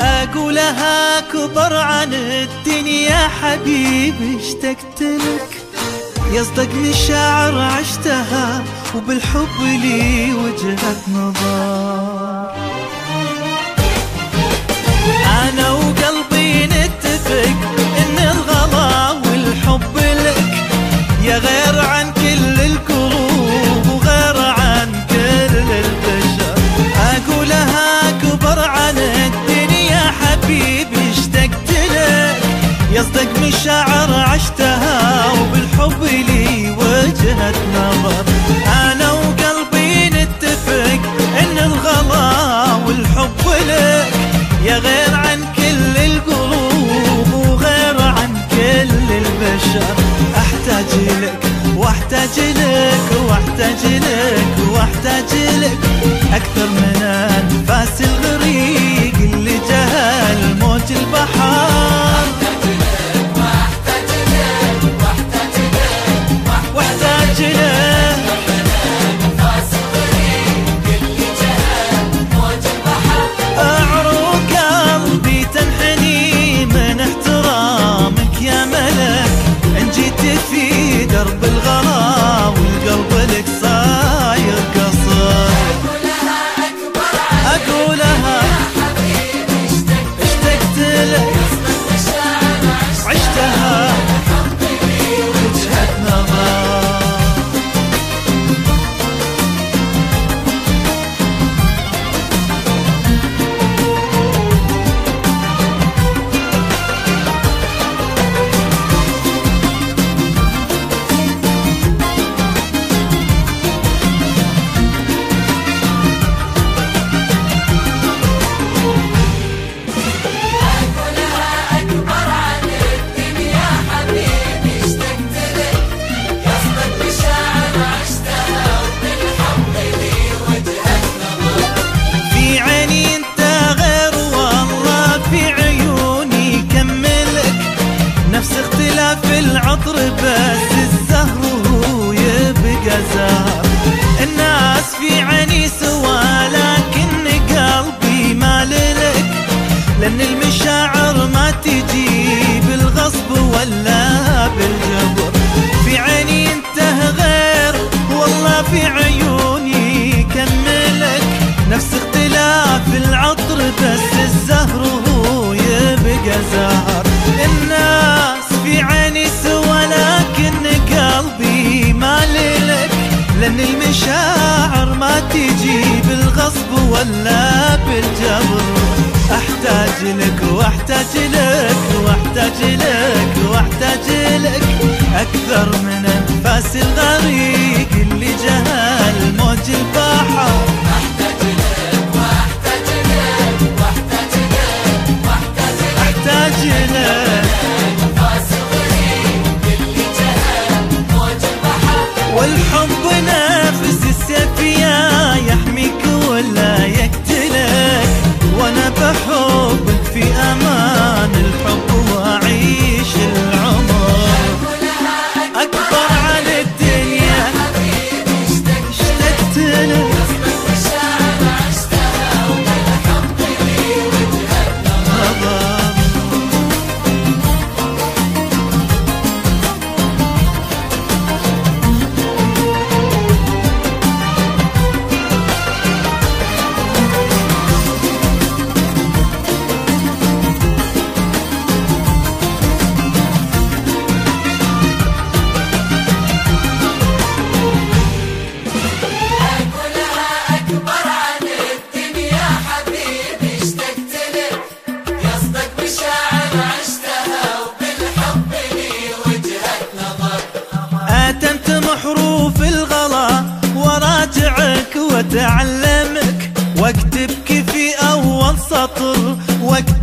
أقولها كبر عن الدنيا حبيبي اشتقت لك. يصدق مشاعر عشتها وبالحب لي وجهة نظر. أنا وقلبي نتفق إن الغلا والحب لك، يا غير عن كل الكروب وغير عن كل البشر. أقولها كبر عن الدنيا حبيبي، اشتقت لك. يصدق مشاعر عشتها وبالحب لي وجهة نظر. أنا وقلبي نتفق إن الغلا والحب لك. يا غير عن كل القلوب وغير عن كل البشر. أحتاج لك واحتاج لك واحتاج لك واحتاج لك. أكثر من أنفاس الغريق اللي جهل موج البحر. يبقى زهر الناس في عيني سوى، لكن قلبي مالك لان المشاعر ما تجي بالغصب ولا بالجبر. احتاج لك واحتاج لك واحتاج لك واحتاج لك اكثر من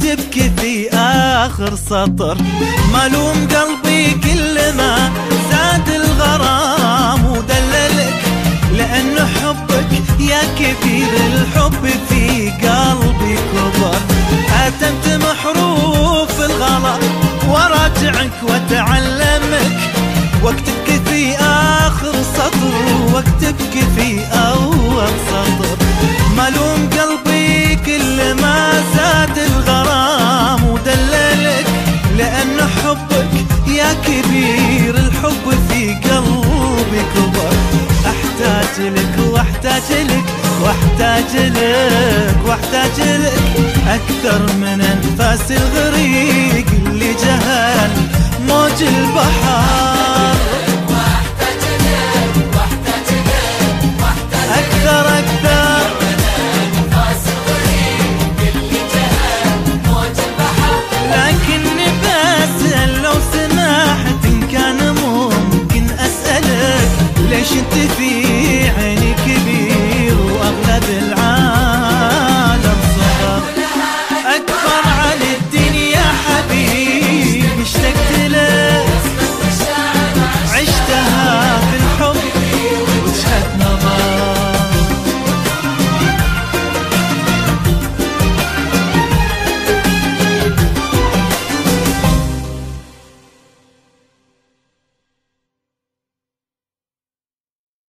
تبكي في آخر سطر. ملوم قلبي كل ما زاد الغرام ودللك لأن حبك يا كثير الحب في قلبي كبر. أتمت محروف الغلا، وراجعك وتعلمك. وقتك في آخر سطر، وقتك في أول سطر. ملوم قلبي كل ما لك واحتاج لك واحتاج لك أكثر من أنفاس الغريق اللي جهل موج البحر.